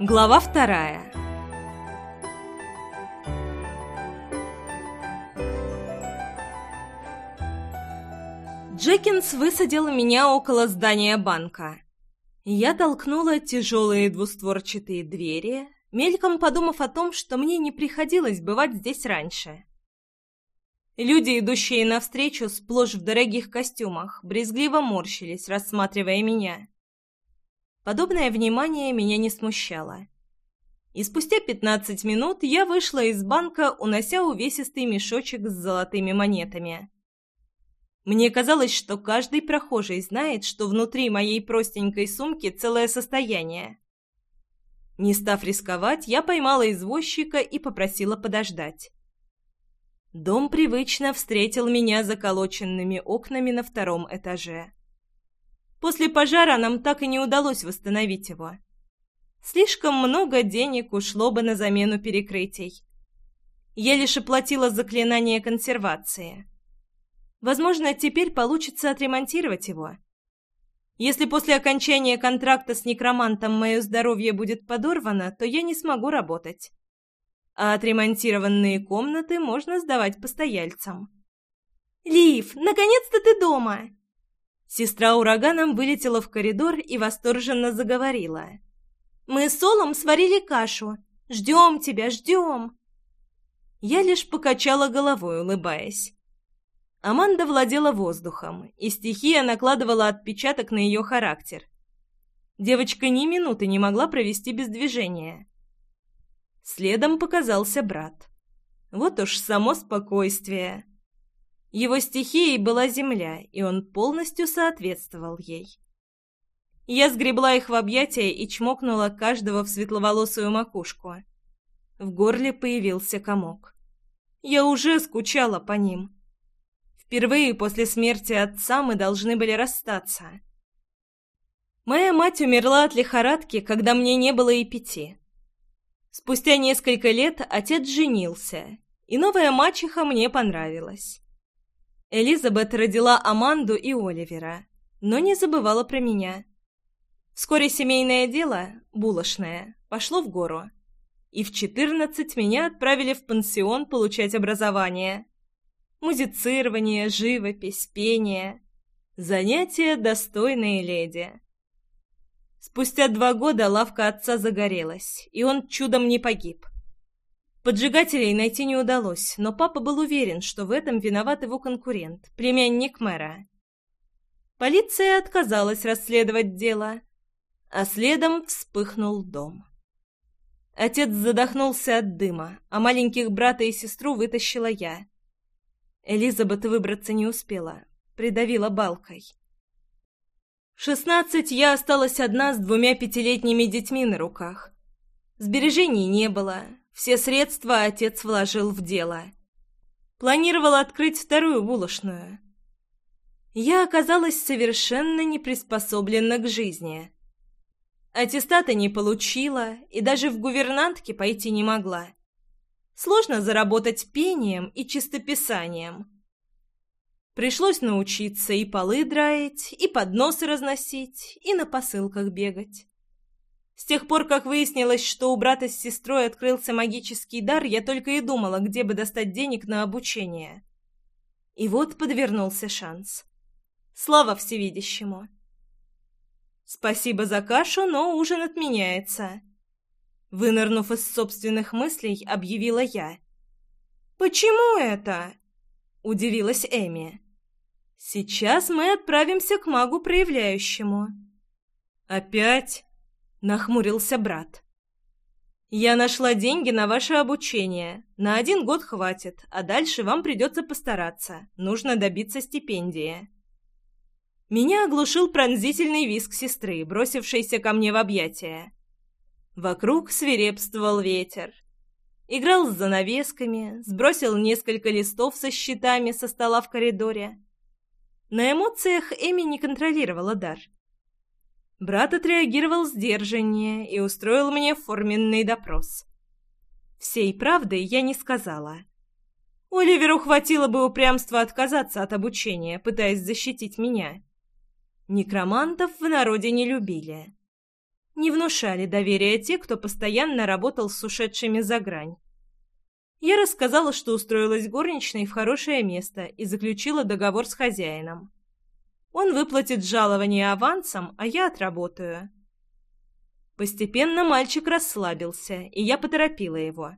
Глава вторая. Джекинс высадил меня около здания банка. Я толкнула тяжелые двустворчатые двери, мельком подумав о том, что мне не приходилось бывать здесь раньше. Люди, идущие навстречу, сплошь в дорогих костюмах, брезгливо морщились, рассматривая меня. Подобное внимание меня не смущало. И спустя 15 минут я вышла из банка, унося увесистый мешочек с золотыми монетами. Мне казалось, что каждый прохожий знает, что внутри моей простенькой сумки целое состояние. Не став рисковать, я поймала извозчика и попросила подождать. Дом привычно встретил меня заколоченными окнами на втором этаже. После пожара нам так и не удалось восстановить его. Слишком много денег ушло бы на замену перекрытий. Я лишь оплатила заклинание консервации. Возможно, теперь получится отремонтировать его. Если после окончания контракта с некромантом мое здоровье будет подорвано, то я не смогу работать. А отремонтированные комнаты можно сдавать постояльцам. «Лив, наконец-то ты дома!» Сестра ураганом вылетела в коридор и восторженно заговорила. «Мы с Олом сварили кашу. Ждем тебя, ждем!» Я лишь покачала головой, улыбаясь. Аманда владела воздухом, и стихия накладывала отпечаток на ее характер. Девочка ни минуты не могла провести без движения. Следом показался брат. Вот уж само спокойствие. Его стихией была земля, и он полностью соответствовал ей. Я сгребла их в объятия и чмокнула каждого в светловолосую макушку. В горле появился комок. Я уже скучала по ним. Впервые после смерти отца мы должны были расстаться. Моя мать умерла от лихорадки, когда мне не было и пяти. Спустя несколько лет отец женился, и новая мачеха мне понравилась. Элизабет родила Аманду и Оливера, но не забывала про меня. Вскоре семейное дело, булочное, пошло в гору. И в 14 меня отправили в пансион получать образование. Музицирование, живопись, пение. Занятия, достойные леди. Спустя два года лавка отца загорелась, и он чудом не погиб – Поджигателей найти не удалось, но папа был уверен, что в этом виноват его конкурент, племянник мэра. Полиция отказалась расследовать дело, а следом вспыхнул дом. Отец задохнулся от дыма, а маленьких брата и сестру вытащила я. Элизабет выбраться не успела, придавила балкой. В шестнадцать я осталась одна с двумя пятилетними детьми на руках. Сбережений не было, все средства отец вложил в дело. Планировал открыть вторую булочную. Я оказалась совершенно не приспособлена к жизни. Аттестата не получила и даже в гувернантке пойти не могла. Сложно заработать пением и чистописанием. Пришлось научиться и полы драить, и подносы разносить, и на посылках бегать. С тех пор, как выяснилось, что у брата с сестрой открылся магический дар, я только и думала, где бы достать денег на обучение. И вот подвернулся шанс. Слава всевидящему! Спасибо за кашу, но ужин отменяется. Вынырнув из собственных мыслей, объявила я. «Почему это?» — удивилась Эми. «Сейчас мы отправимся к магу проявляющему». «Опять?» Нахмурился брат. «Я нашла деньги на ваше обучение. На один год хватит, а дальше вам придется постараться. Нужно добиться стипендии». Меня оглушил пронзительный визг сестры, бросившейся ко мне в объятия. Вокруг свирепствовал ветер. Играл с занавесками, сбросил несколько листов со счетами со стола в коридоре. На эмоциях Эми не контролировала дар – Брат отреагировал сдержаннее и устроил мне форменный допрос. Всей правды я не сказала. Оливеру хватило бы упрямства отказаться от обучения, пытаясь защитить меня. Некромантов в народе не любили. Не внушали доверия те, кто постоянно работал с ушедшими за грань. Я рассказала, что устроилась горничной в хорошее место и заключила договор с хозяином. Он выплатит жалование авансом, а я отработаю. Постепенно мальчик расслабился, и я поторопила его.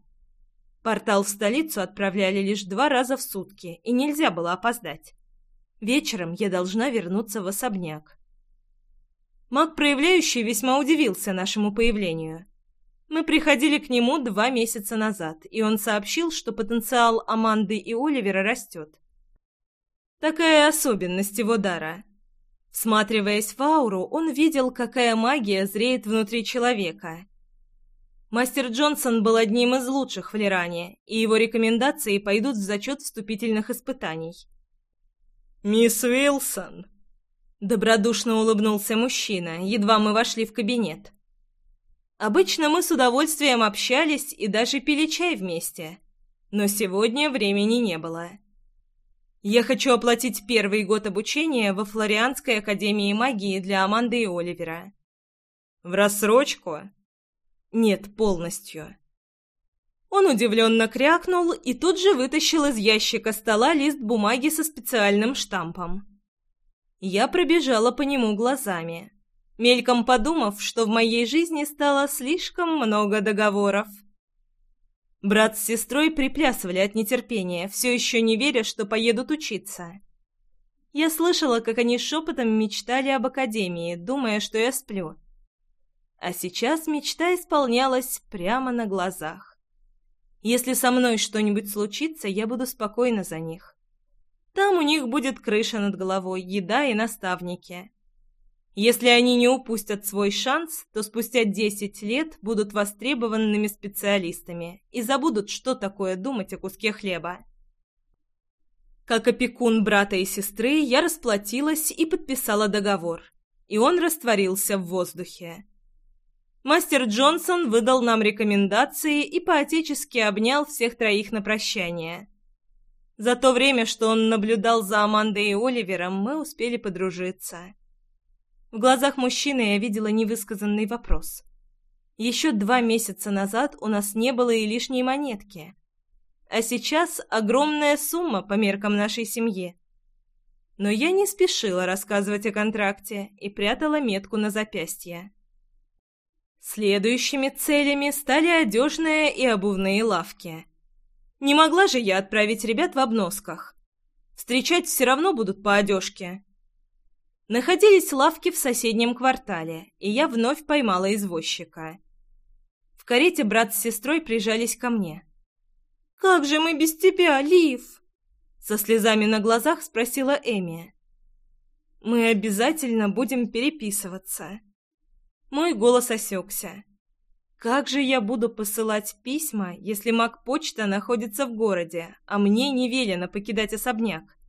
Портал в столицу отправляли лишь два раза в сутки, и нельзя было опоздать. Вечером я должна вернуться в особняк. Маг проявляющий весьма удивился нашему появлению. Мы приходили к нему два месяца назад, и он сообщил, что потенциал Аманды и Оливера растет. Такая особенность его дара. Всматриваясь в ауру, он видел, какая магия зреет внутри человека. Мастер Джонсон был одним из лучших в Лиране, и его рекомендации пойдут в зачет вступительных испытаний. «Мисс Уилсон!» Добродушно улыбнулся мужчина, едва мы вошли в кабинет. Обычно мы с удовольствием общались и даже пили чай вместе, но сегодня времени не было. Я хочу оплатить первый год обучения во Флорианской академии магии для Аманды и Оливера. В рассрочку? Нет, полностью. Он удивленно крякнул и тут же вытащил из ящика стола лист бумаги со специальным штампом. Я пробежала по нему глазами, мельком подумав, что в моей жизни стало слишком много договоров. Брат с сестрой приплясывали от нетерпения, все еще не веря, что поедут учиться. Я слышала, как они шепотом мечтали об академии, думая, что я сплю. А сейчас мечта исполнялась прямо на глазах. Если со мной что-нибудь случится, я буду спокойна за них. Там у них будет крыша над головой, еда и наставники. Если они не упустят свой шанс, то спустя 10 лет будут востребованными специалистами и забудут, что такое думать о куске хлеба. Как опекун брата и сестры, я расплатилась и подписала договор, и он растворился в воздухе. Мастер Джонсон выдал нам рекомендации и поотечески обнял всех троих на прощание. За то время, что он наблюдал за Амандой и Оливером, мы успели подружиться. В глазах мужчины я видела невысказанный вопрос. Еще два месяца назад у нас не было и лишней монетки. А сейчас огромная сумма по меркам нашей семьи. Но я не спешила рассказывать о контракте и прятала метку на запястье. Следующими целями стали одежные и обувные лавки. Не могла же я отправить ребят в обносках. Встречать все равно будут по одежке. Находились лавки в соседнем квартале, и я вновь поймала извозчика. В карете брат с сестрой прижались ко мне. «Как же мы без тебя, Лив?» Со слезами на глазах спросила Эми. «Мы обязательно будем переписываться». Мой голос осекся. «Как же я буду посылать письма, если маг-почта находится в городе, а мне не велено покидать особняк?»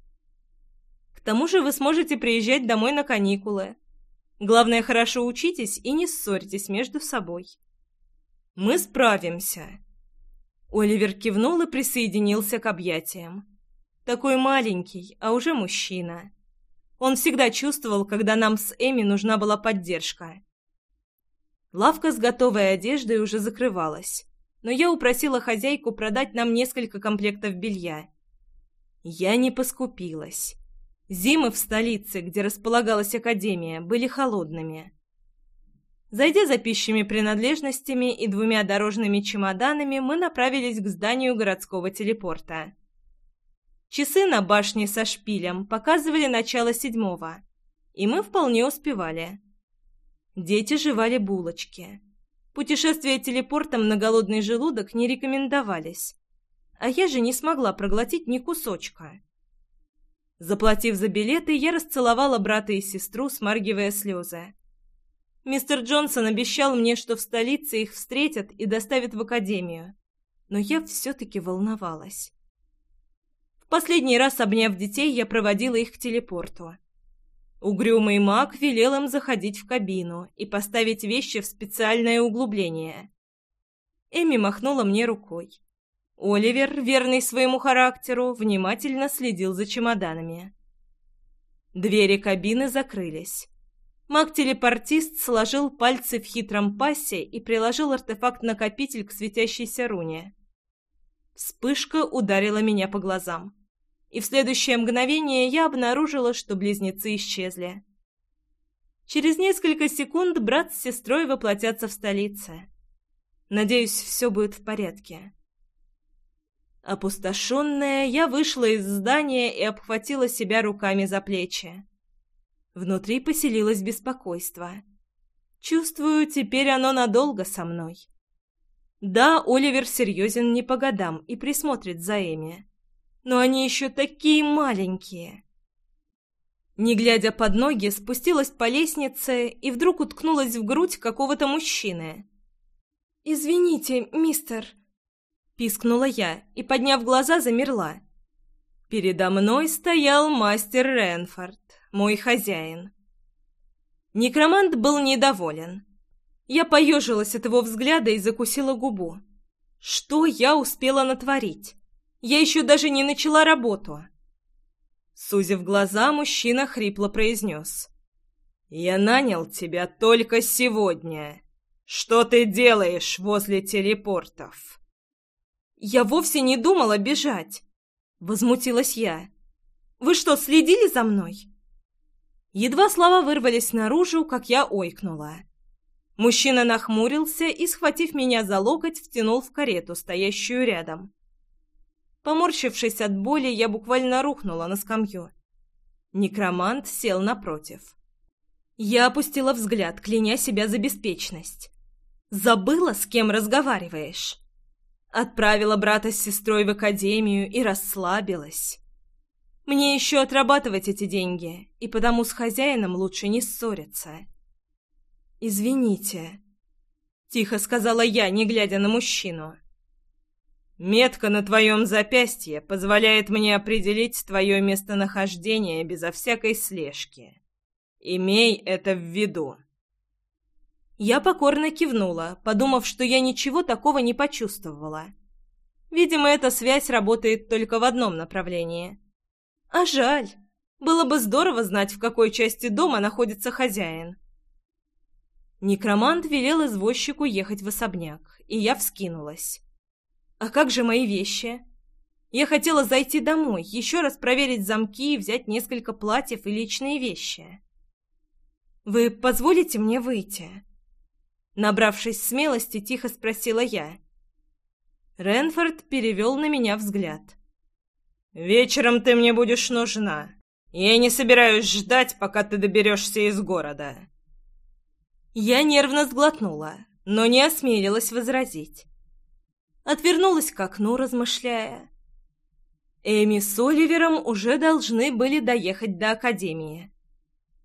Тому же вы сможете приезжать домой на каникулы. Главное, хорошо учитесь и не ссорьтесь между собой. Мы справимся. Оливер кивнул и присоединился к объятиям. Такой маленький, а уже мужчина. Он всегда чувствовал, когда нам с Эми нужна была поддержка. Лавка с готовой одеждой уже закрывалась, но я упросила хозяйку продать нам несколько комплектов белья. Я не поскупилась. Зимы в столице, где располагалась академия, были холодными. Зайдя за пищими принадлежностями и двумя дорожными чемоданами, мы направились к зданию городского телепорта. Часы на башне со шпилем показывали начало седьмого, и мы вполне успевали. Дети жевали булочки. Путешествия телепортом на голодный желудок не рекомендовались, а я же не смогла проглотить ни кусочка. Заплатив за билеты, я расцеловала брата и сестру, смаргивая слезы. Мистер Джонсон обещал мне, что в столице их встретят и доставят в академию. Но я все-таки волновалась. В последний раз, обняв детей, я проводила их к телепорту. Угрюмый маг велел им заходить в кабину и поставить вещи в специальное углубление. Эми махнула мне рукой. Оливер, верный своему характеру, внимательно следил за чемоданами. Двери кабины закрылись. Маг-телепортист сложил пальцы в хитром пасе и приложил артефакт-накопитель к светящейся руне. Вспышка ударила меня по глазам. И в следующее мгновение я обнаружила, что близнецы исчезли. Через несколько секунд брат с сестрой воплотятся в столице. Надеюсь, все будет в порядке. Опустошенная, я вышла из здания и обхватила себя руками за плечи. Внутри поселилось беспокойство. Чувствую, теперь оно надолго со мной. Да, Оливер серьезен не по годам и присмотрит за Эми. Но они еще такие маленькие. Не глядя под ноги, спустилась по лестнице и вдруг уткнулась в грудь какого-то мужчины. «Извините, мистер», пискнула я и, подняв глаза, замерла. Передо мной стоял мастер Ренфорд, мой хозяин. Некромант был недоволен. Я поежилась от его взгляда и закусила губу. Что я успела натворить? Я еще даже не начала работу. Сузив глаза, мужчина хрипло произнес. «Я нанял тебя только сегодня. Что ты делаешь возле телепортов?» Я вовсе не думала бежать!» Возмутилась я. «Вы что, следили за мной?» Едва слова вырвались наружу, как я ойкнула. Мужчина нахмурился и, схватив меня за локоть, втянул в карету, стоящую рядом. Поморщившись от боли, я буквально рухнула на скамью. Некромант сел напротив. Я опустила взгляд, кляня себя за беспечность. «Забыла, с кем разговариваешь?» Отправила брата с сестрой в академию и расслабилась. Мне еще отрабатывать эти деньги, и потому с хозяином лучше не ссориться. «Извините», — тихо сказала я, не глядя на мужчину. «Метка на твоем запястье позволяет мне определить твое местонахождение безо всякой слежки. Имей это в виду». Я покорно кивнула, подумав, что я ничего такого не почувствовала. Видимо, эта связь работает только в одном направлении. А жаль. Было бы здорово знать, в какой части дома находится хозяин. Некромант велел извозчику ехать в особняк, и я вскинулась. А как же мои вещи? Я хотела зайти домой, еще раз проверить замки и взять несколько платьев и личные вещи. «Вы позволите мне выйти?» Набравшись смелости, тихо спросила я. Ренфорд перевел на меня взгляд. «Вечером ты мне будешь нужна. Я не собираюсь ждать, пока ты доберешься из города». Я нервно сглотнула, но не осмелилась возразить. Отвернулась к окну, размышляя. Эми с Оливером уже должны были доехать до Академии.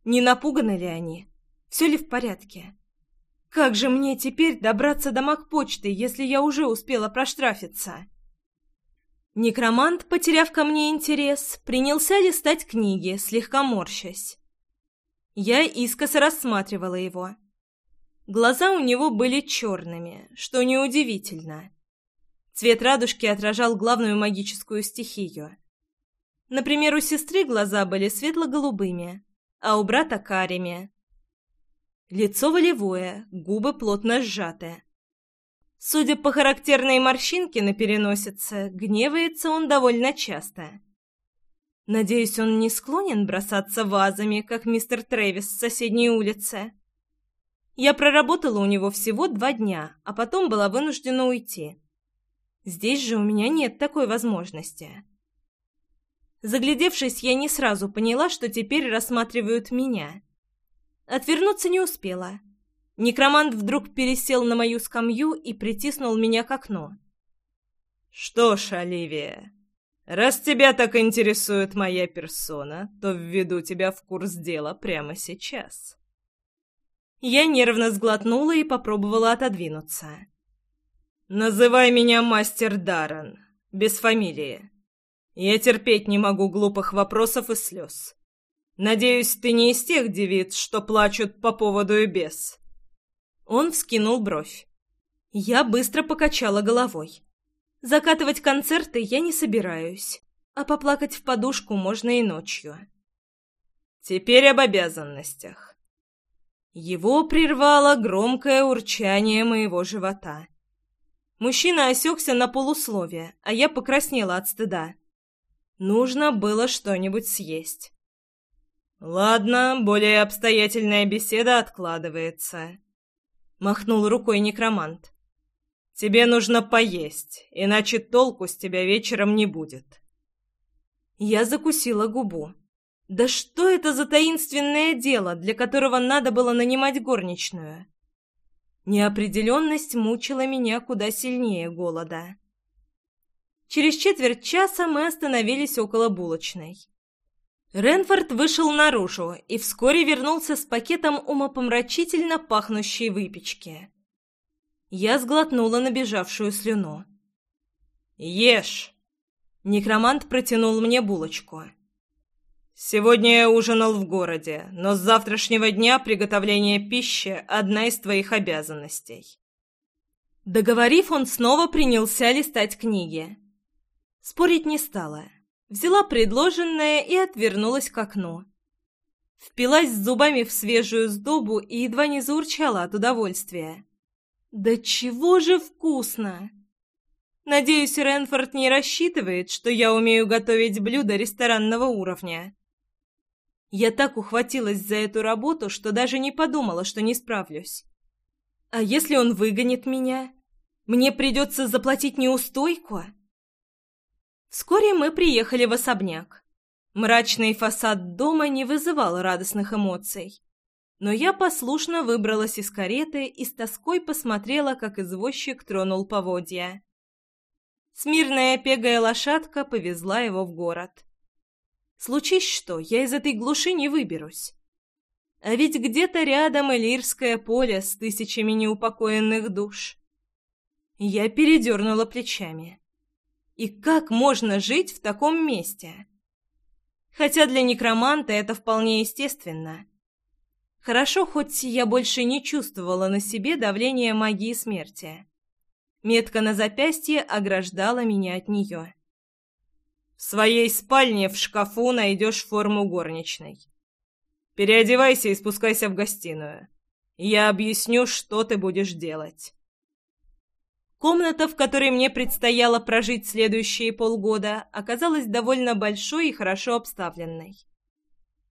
Не напуганы ли они? Все ли в порядке? Как же мне теперь добраться до Макпочты, если я уже успела проштрафиться? Некромант, потеряв ко мне интерес, принялся листать книги, слегка морщась. Я искоса рассматривала его. Глаза у него были черными, что неудивительно. Цвет радужки отражал главную магическую стихию. Например, у сестры глаза были светло-голубыми, а у брата — карими, Лицо волевое, губы плотно сжаты. Судя по характерной морщинке на переносице, гневается он довольно часто. Надеюсь, он не склонен бросаться вазами, как мистер Трэвис с соседней улицы. Я проработала у него всего два дня, а потом была вынуждена уйти. Здесь же у меня нет такой возможности. Заглядевшись, я не сразу поняла, что теперь рассматривают меня. Отвернуться не успела. Некромант вдруг пересел на мою скамью и притиснул меня к окну. «Что ж, Оливия, раз тебя так интересует моя персона, то введу тебя в курс дела прямо сейчас». Я нервно сглотнула и попробовала отодвинуться. «Называй меня мастер Даррен, без фамилии. Я терпеть не могу глупых вопросов и слез. Надеюсь, ты не из тех девиц, что плачут по поводу и без. Он вскинул бровь. Я быстро покачала головой. Закатывать концерты я не собираюсь, а поплакать в подушку можно и ночью. Теперь об обязанностях. Его прервало громкое урчание моего живота. Мужчина осекся на полусловие, а я покраснела от стыда. Нужно было что-нибудь съесть. Ладно, более обстоятельная беседа откладывается. Махнул рукой некромант. Тебе нужно поесть, иначе толку с тебя вечером не будет. Я закусила губу. Да что это за таинственное дело, для которого надо было нанимать горничную? Неопределенность мучила меня куда сильнее голода. Через четверть часа мы остановились около булочной. Ренфорд вышел наружу и вскоре вернулся с пакетом умопомрачительно пахнущей выпечки. Я сглотнула набежавшую слюну. «Ешь!» Некромант протянул мне булочку. «Сегодня я ужинал в городе, но с завтрашнего дня приготовление пищи – одна из твоих обязанностей». Договорив, он снова принялся листать книги. Спорить не стала взяла предложенное и отвернулась к окну. Впилась зубами в свежую сдобу и едва не заурчала от удовольствия. «Да чего же вкусно!» «Надеюсь, Ренфорд не рассчитывает, что я умею готовить блюда ресторанного уровня». Я так ухватилась за эту работу, что даже не подумала, что не справлюсь. «А если он выгонит меня? Мне придется заплатить неустойку?» Вскоре мы приехали в особняк. Мрачный фасад дома не вызывал радостных эмоций. Но я послушно выбралась из кареты и с тоской посмотрела, как извозчик тронул поводья. Смирная пегая лошадка повезла его в город. Случись что, я из этой глуши не выберусь. А ведь где-то рядом Элирское поле с тысячами неупокоенных душ. Я передернула плечами. И как можно жить в таком месте? Хотя для некроманта это вполне естественно. Хорошо, хоть я больше не чувствовала на себе давление магии смерти. Метка на запястье ограждала меня от нее. В своей спальне в шкафу найдешь форму горничной. Переодевайся и спускайся в гостиную. Я объясню, что ты будешь делать. Комната, в которой мне предстояло прожить следующие полгода, оказалась довольно большой и хорошо обставленной.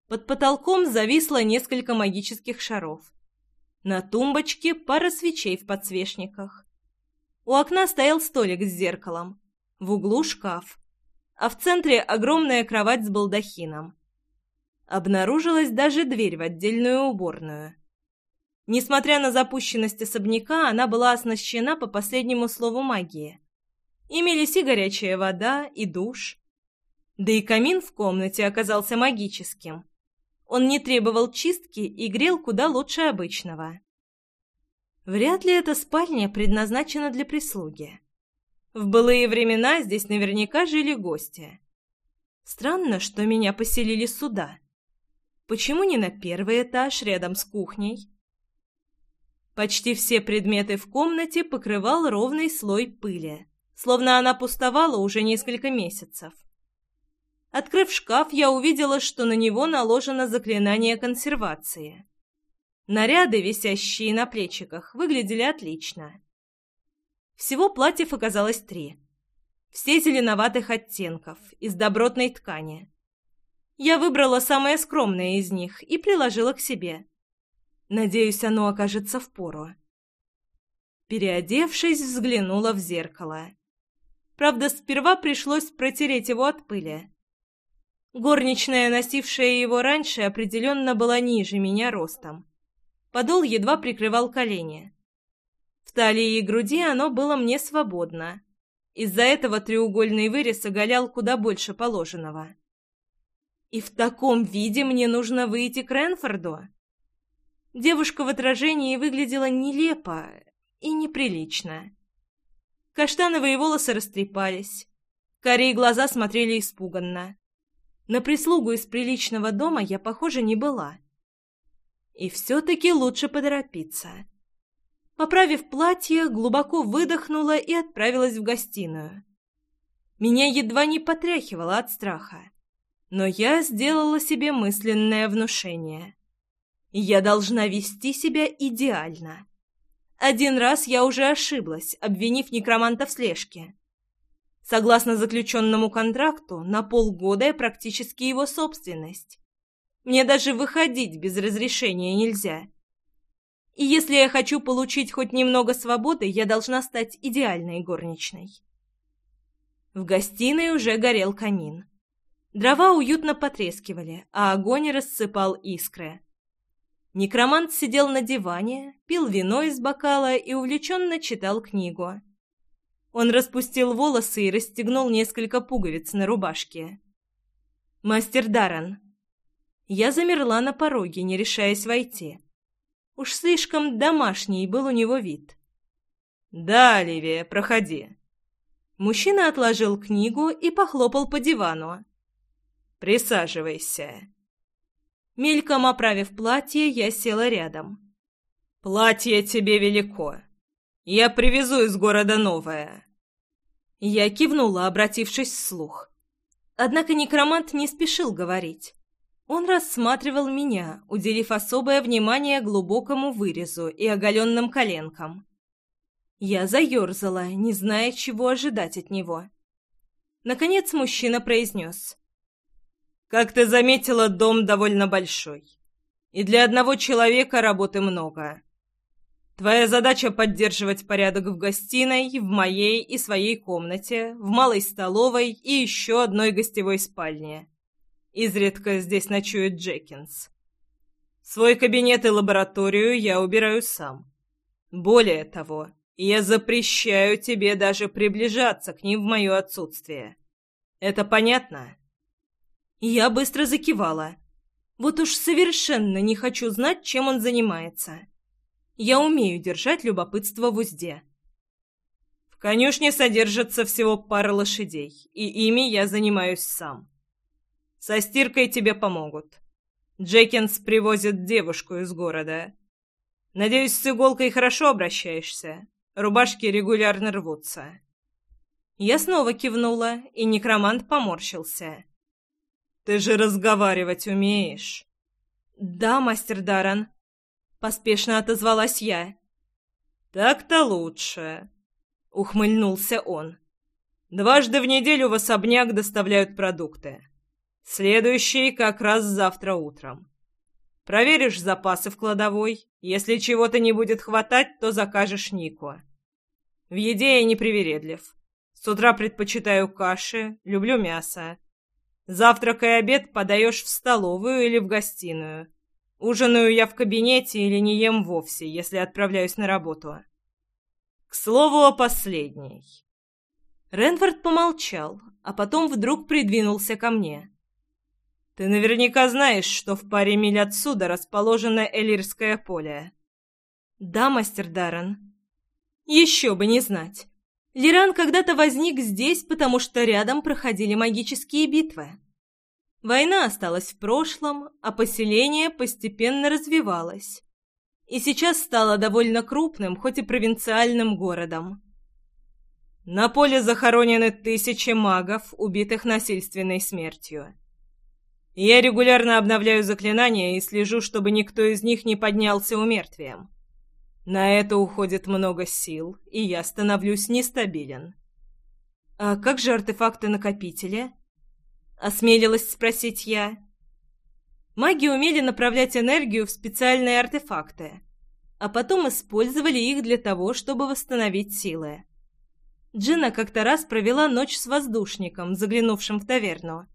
Под потолком зависло несколько магических шаров. На тумбочке пара свечей в подсвечниках. У окна стоял столик с зеркалом, в углу шкаф, а в центре огромная кровать с балдахином. Обнаружилась даже дверь в отдельную уборную – Несмотря на запущенность особняка, она была оснащена по последнему слову магии. Имелись и горячая вода, и душ. Да и камин в комнате оказался магическим. Он не требовал чистки и грел куда лучше обычного. Вряд ли эта спальня предназначена для прислуги. В былые времена здесь наверняка жили гости. Странно, что меня поселили сюда. Почему не на первый этаж рядом с кухней? Почти все предметы в комнате покрывал ровный слой пыли, словно она пустовала уже несколько месяцев. Открыв шкаф, я увидела, что на него наложено заклинание консервации. Наряды, висящие на плечиках, выглядели отлично. Всего платьев оказалось три. Все зеленоватых оттенков, из добротной ткани. Я выбрала самое скромное из них и приложила к себе – Надеюсь, оно окажется в пору. Переодевшись, взглянула в зеркало. Правда, сперва пришлось протереть его от пыли. Горничная, носившая его раньше, определенно была ниже меня ростом. Подол едва прикрывал колени. В талии и груди оно было мне свободно. Из-за этого треугольный вырез оголял куда больше положенного. И в таком виде мне нужно выйти к Ренфорду. Девушка в отражении выглядела нелепо и неприлично. Каштановые волосы растрепались. Корей глаза смотрели испуганно. На прислугу из приличного дома я, похоже, не была. И все-таки лучше поторопиться. Поправив платье, глубоко выдохнула и отправилась в гостиную. Меня едва не потряхивало от страха, но я сделала себе мысленное внушение. Я должна вести себя идеально. Один раз я уже ошиблась, обвинив некроманта в слежке. Согласно заключенному контракту, на полгода я практически его собственность. Мне даже выходить без разрешения нельзя. И если я хочу получить хоть немного свободы, я должна стать идеальной горничной. В гостиной уже горел камин. Дрова уютно потрескивали, а огонь рассыпал искры. Некромант сидел на диване, пил вино из бокала и увлеченно читал книгу. Он распустил волосы и расстегнул несколько пуговиц на рубашке. «Мастер Даррен». Я замерла на пороге, не решаясь войти. Уж слишком домашний был у него вид. «Да, Оливия, проходи». Мужчина отложил книгу и похлопал по дивану. «Присаживайся» мельком оправив платье, я села рядом. «Платье тебе велико. Я привезу из города новое». Я кивнула, обратившись вслух. Однако некромант не спешил говорить. Он рассматривал меня, уделив особое внимание глубокому вырезу и оголенным коленкам. Я заерзала, не зная, чего ожидать от него. Наконец мужчина произнес. Как ты заметила, дом довольно большой. И для одного человека работы много. Твоя задача — поддерживать порядок в гостиной, в моей и своей комнате, в малой столовой и еще одной гостевой спальне. Изредка здесь ночует Джекинс. Свой кабинет и лабораторию я убираю сам. Более того, я запрещаю тебе даже приближаться к ним в мое отсутствие. Это понятно?» Я быстро закивала. Вот уж совершенно не хочу знать, чем он занимается. Я умею держать любопытство в узде. В конюшне содержится всего пара лошадей, и ими я занимаюсь сам. Со стиркой тебе помогут. Джекинс привозит девушку из города. Надеюсь, с иголкой хорошо обращаешься. Рубашки регулярно рвутся. Я снова кивнула, и некромант поморщился. Ты же разговаривать умеешь. Да, мастер Даран, поспешно отозвалась я. Так-то лучше, ухмыльнулся он. Дважды в неделю в особняк доставляют продукты. Следующий как раз завтра утром. Проверишь запасы в кладовой. Если чего-то не будет хватать, то закажешь Нику. В еде я непривередлив. С утра предпочитаю каши, люблю мясо. Завтрак и обед подаешь в столовую или в гостиную. Ужинаю я в кабинете или не ем вовсе, если отправляюсь на работу. К слову о последней. Ренфорд помолчал, а потом вдруг придвинулся ко мне. Ты наверняка знаешь, что в паре миль отсюда расположено Элирское поле. Да, мастер Даррен. Еще бы не знать. Лиран когда-то возник здесь, потому что рядом проходили магические битвы. Война осталась в прошлом, а поселение постепенно развивалось. И сейчас стало довольно крупным, хоть и провинциальным городом. На поле захоронены тысячи магов, убитых насильственной смертью. Я регулярно обновляю заклинания и слежу, чтобы никто из них не поднялся умертвием. На это уходит много сил, и я становлюсь нестабилен. А как же артефакты накопителя? Осмелилась спросить я. Маги умели направлять энергию в специальные артефакты, а потом использовали их для того, чтобы восстановить силы. Джина как-то раз провела ночь с воздушником, заглянувшим в таверну,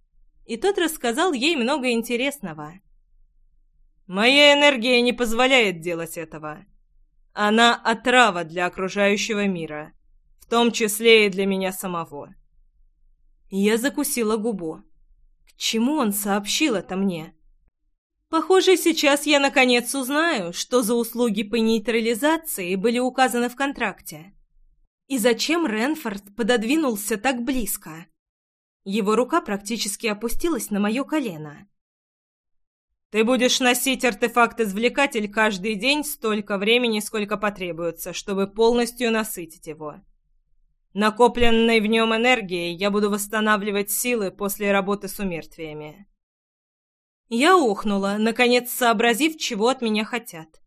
и тот рассказал ей много интересного. «Моя энергия не позволяет делать этого», она отрава для окружающего мира, в том числе и для меня самого. Я закусила губу. К чему он сообщил это мне? Похоже, сейчас я наконец узнаю, что за услуги по нейтрализации были указаны в контракте. И зачем Ренфорд пододвинулся так близко? Его рука практически опустилась на мое колено. Ты будешь носить артефакт-извлекатель каждый день столько времени, сколько потребуется, чтобы полностью насытить его. Накопленной в нем энергией я буду восстанавливать силы после работы с умертвиями. Я ухнула, наконец сообразив, чего от меня хотят.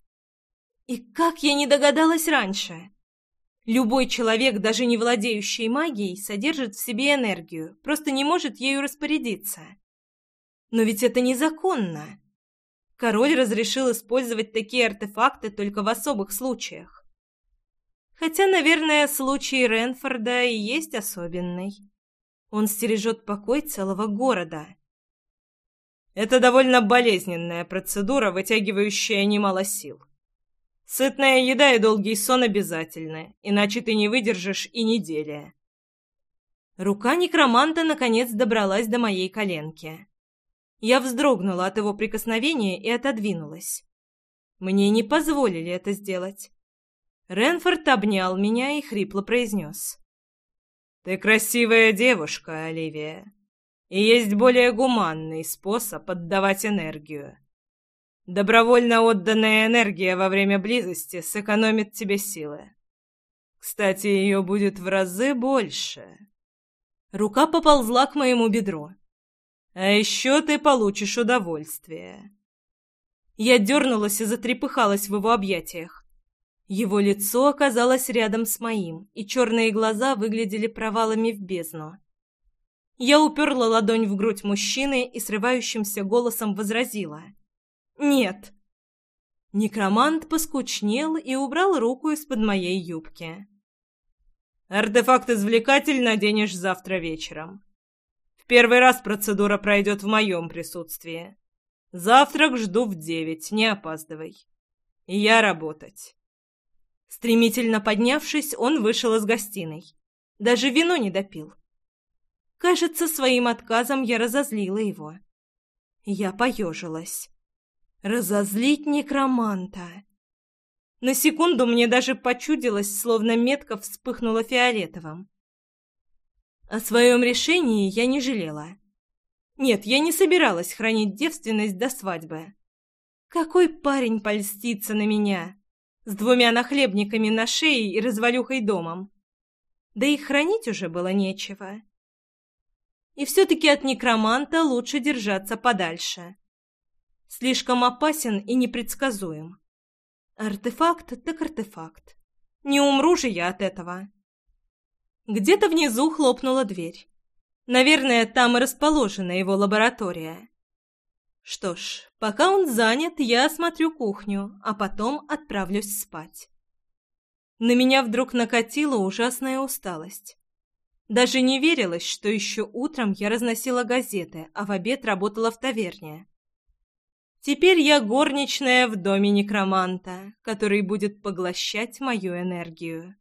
И как я не догадалась раньше? Любой человек, даже не владеющий магией, содержит в себе энергию, просто не может ею распорядиться. Но ведь это незаконно. Король разрешил использовать такие артефакты только в особых случаях. Хотя, наверное, случай Ренфорда и есть особенный. Он стережет покой целого города. Это довольно болезненная процедура, вытягивающая немало сил. Сытная еда и долгий сон обязательны, иначе ты не выдержишь и недели. Рука некроманта наконец добралась до моей коленки. Я вздрогнула от его прикосновения и отодвинулась. Мне не позволили это сделать. Ренфорд обнял меня и хрипло произнес. «Ты красивая девушка, Оливия, и есть более гуманный способ отдавать энергию. Добровольно отданная энергия во время близости сэкономит тебе силы. Кстати, ее будет в разы больше». Рука поползла к моему бедру. А еще ты получишь удовольствие. Я дернулась и затрепыхалась в его объятиях. Его лицо оказалось рядом с моим, и черные глаза выглядели провалами в бездну. Я уперла ладонь в грудь мужчины и срывающимся голосом возразила. «Нет!» Некромант поскучнел и убрал руку из-под моей юбки. «Артефакт-извлекатель наденешь завтра вечером. В первый раз процедура пройдет в моем присутствии. Завтрак жду в девять, не опаздывай. Я работать. Стремительно поднявшись, он вышел из гостиной. Даже вино не допил. Кажется, своим отказом я разозлила его. Я поежилась. Разозлить некроманта. На секунду мне даже почудилось, словно метка вспыхнула фиолетовым. А О своем решении я не жалела. Нет, я не собиралась хранить девственность до свадьбы. Какой парень польстится на меня? С двумя нахлебниками на шее и развалюхой домом. Да и хранить уже было нечего. И все-таки от некроманта лучше держаться подальше. Слишком опасен и непредсказуем. Артефакт так артефакт. Не умру же я от этого. Где-то внизу хлопнула дверь. Наверное, там и расположена его лаборатория. Что ж, пока он занят, я осмотрю кухню, а потом отправлюсь спать. На меня вдруг накатила ужасная усталость. Даже не верилось, что еще утром я разносила газеты, а в обед работала в таверне. Теперь я горничная в доме некроманта, который будет поглощать мою энергию.